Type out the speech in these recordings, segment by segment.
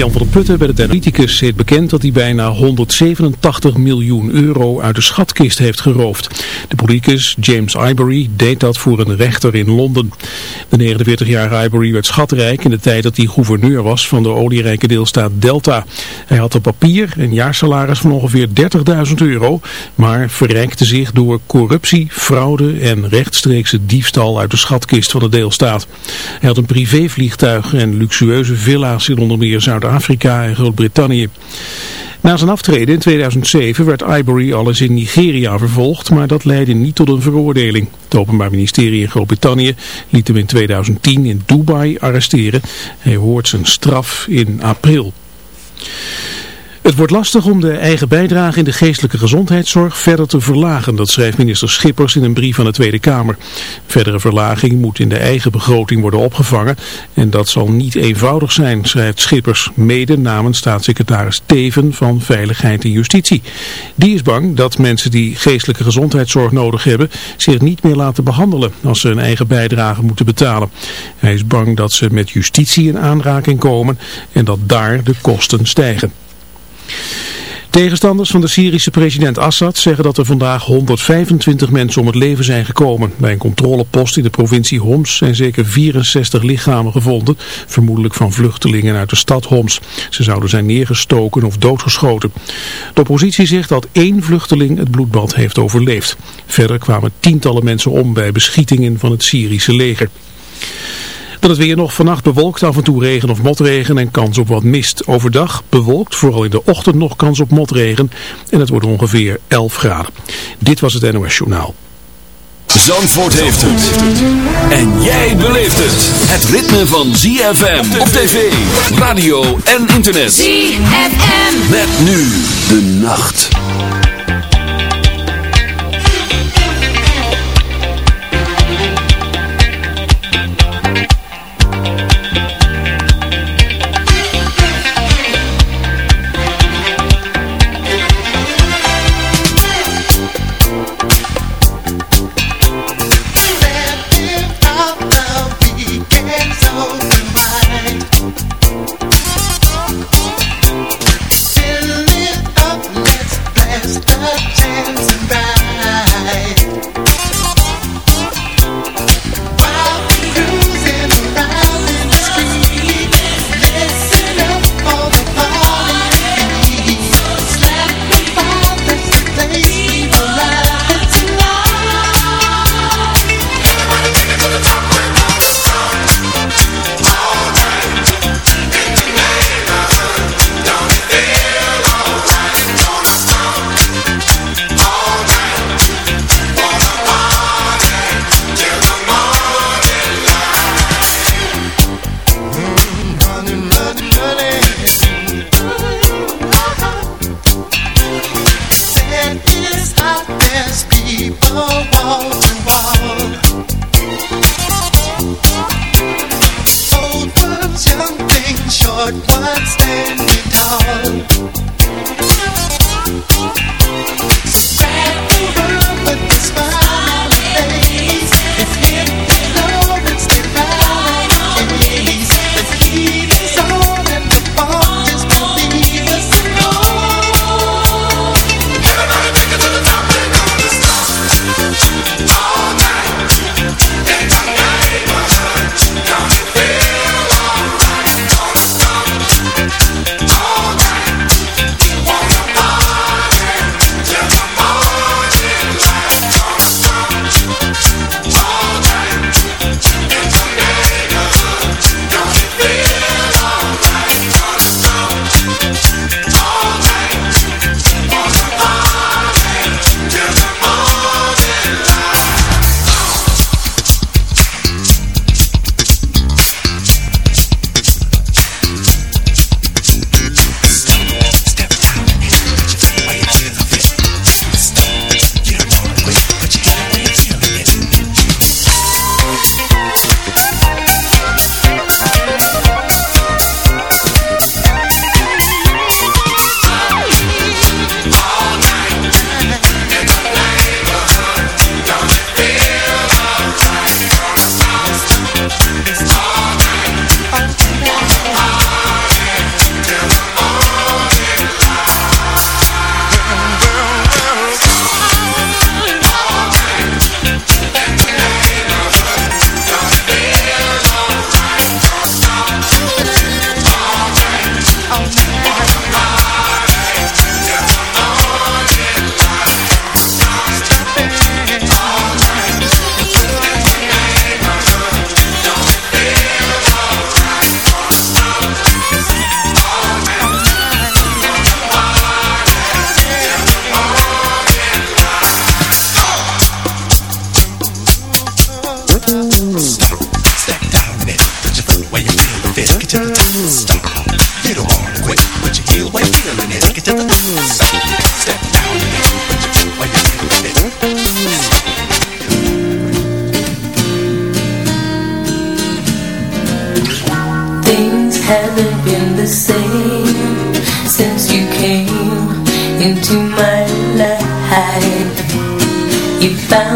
Jan van der Putten bij de politicus heeft bekend dat hij bijna 187 miljoen euro uit de schatkist heeft geroofd. De politicus James Ivory deed dat voor een rechter in Londen. De 49-jarige Ivory werd schatrijk in de tijd dat hij gouverneur was van de olierijke deelstaat Delta. Hij had op papier een jaarsalaris van ongeveer 30.000 euro, maar verrijkte zich door corruptie, fraude en rechtstreekse diefstal uit de schatkist van de deelstaat. Hij had een privévliegtuig en luxueuze villa's in onder meer Zuid-Afrika en Groot-Brittannië. Na zijn aftreden in 2007 werd Ivory al eens in Nigeria vervolgd, maar dat leidde niet tot een veroordeling. Het Openbaar Ministerie in Groot-Brittannië liet hem in 2010 in Dubai arresteren. Hij hoort zijn straf in april. Het wordt lastig om de eigen bijdrage in de geestelijke gezondheidszorg verder te verlagen, dat schrijft minister Schippers in een brief aan de Tweede Kamer. Verdere verlaging moet in de eigen begroting worden opgevangen en dat zal niet eenvoudig zijn, schrijft Schippers, mede namens staatssecretaris Teven van Veiligheid en Justitie. Die is bang dat mensen die geestelijke gezondheidszorg nodig hebben zich niet meer laten behandelen als ze een eigen bijdrage moeten betalen. Hij is bang dat ze met justitie in aanraking komen en dat daar de kosten stijgen. Tegenstanders van de Syrische president Assad zeggen dat er vandaag 125 mensen om het leven zijn gekomen. Bij een controlepost in de provincie Homs zijn zeker 64 lichamen gevonden, vermoedelijk van vluchtelingen uit de stad Homs. Ze zouden zijn neergestoken of doodgeschoten. De oppositie zegt dat één vluchteling het bloedbad heeft overleefd. Verder kwamen tientallen mensen om bij beschietingen van het Syrische leger. Dan het weer nog vannacht bewolkt, af en toe regen of motregen en kans op wat mist. Overdag bewolkt, vooral in de ochtend nog kans op motregen en het wordt ongeveer 11 graden. Dit was het NOS Journaal. Zandvoort heeft het. En jij beleeft het. Het ritme van ZFM op tv, radio en internet. ZFM. Met nu de nacht.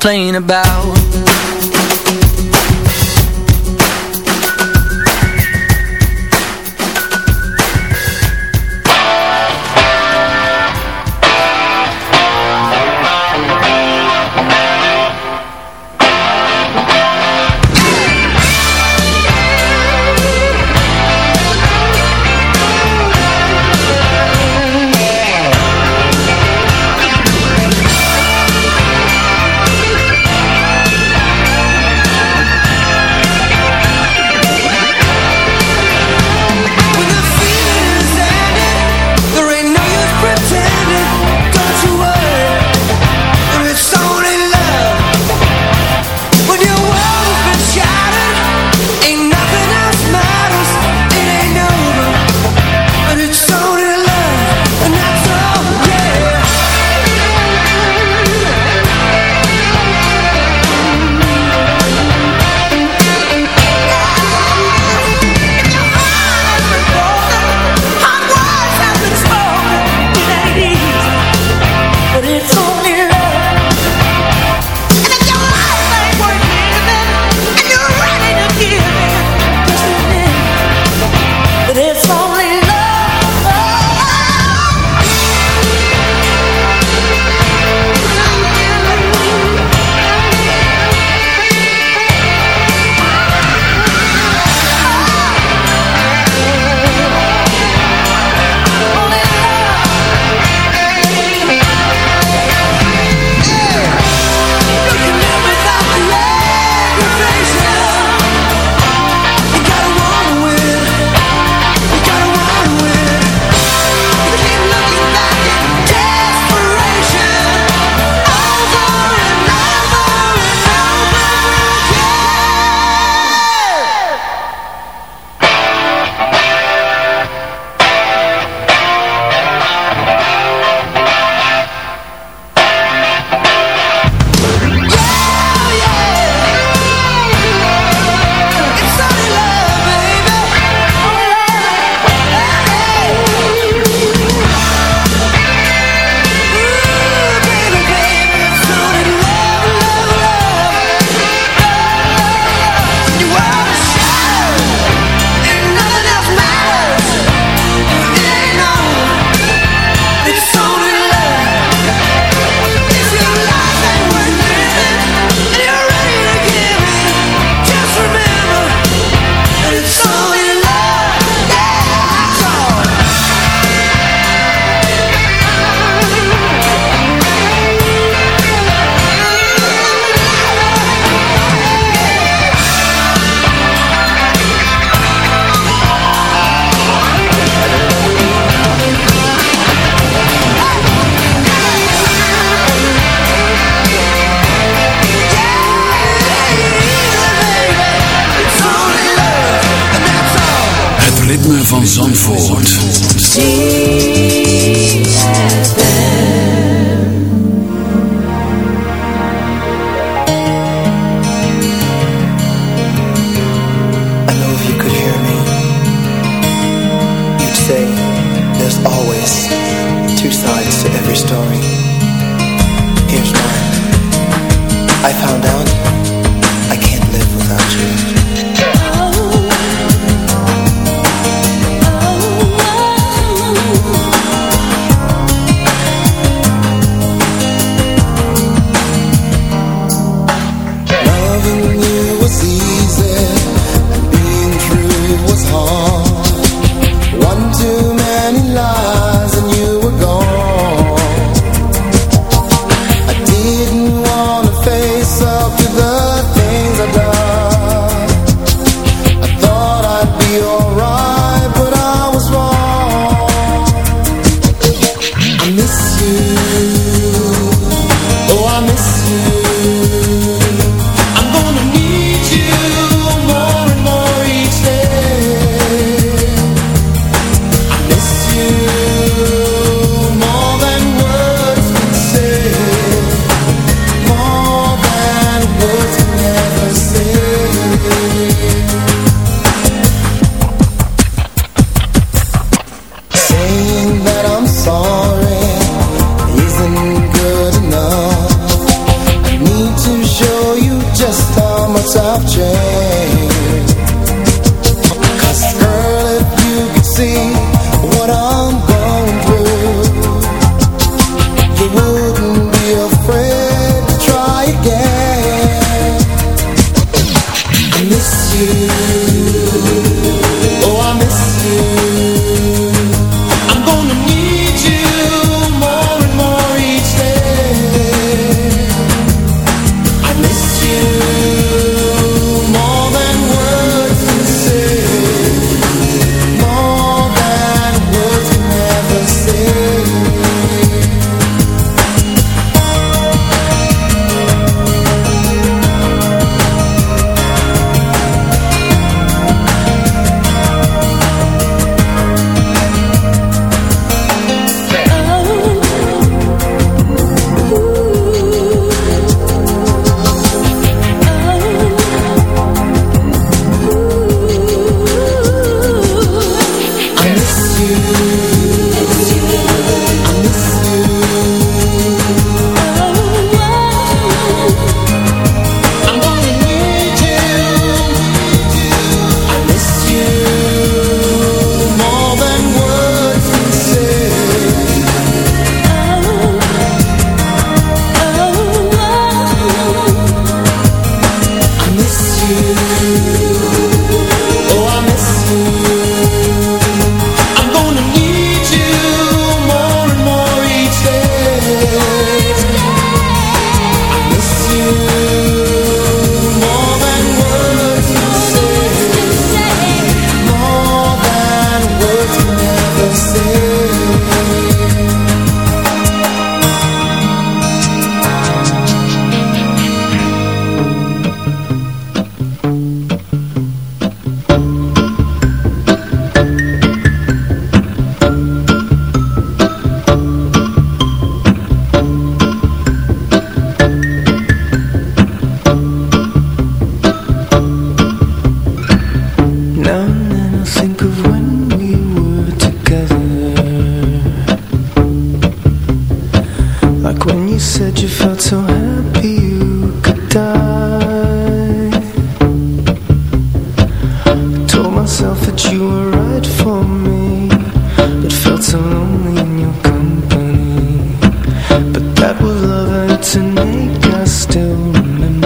complain about. was loving to make us still remember.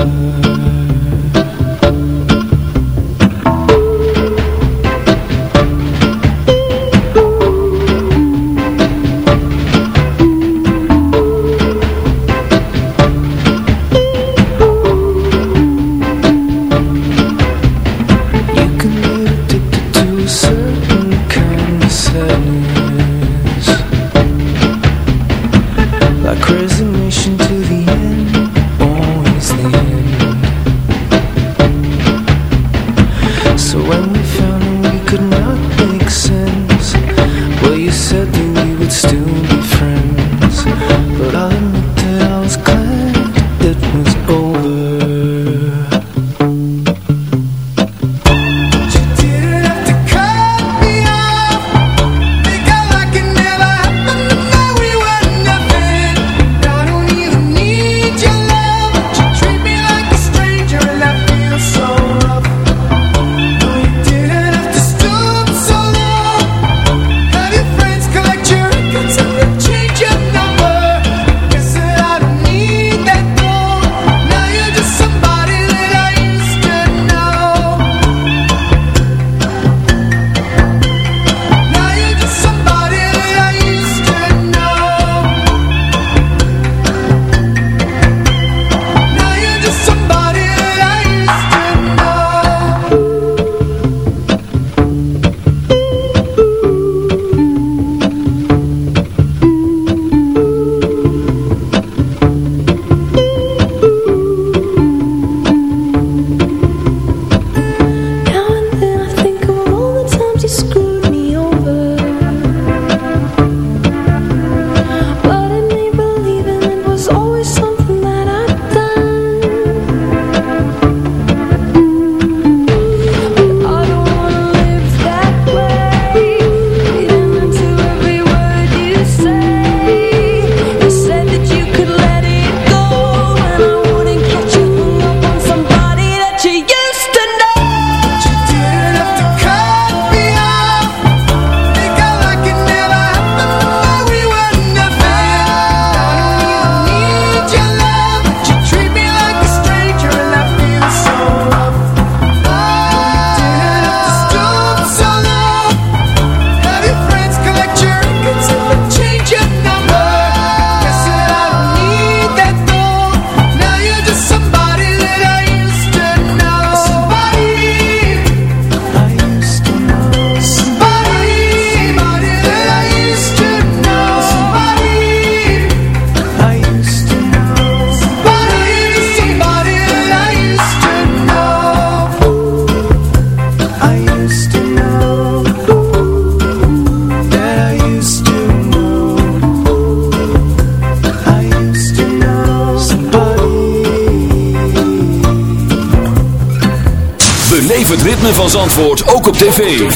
Tv.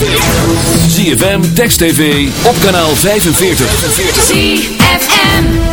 ZFM, Text TV, op kanaal 45. ZFM.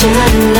shadow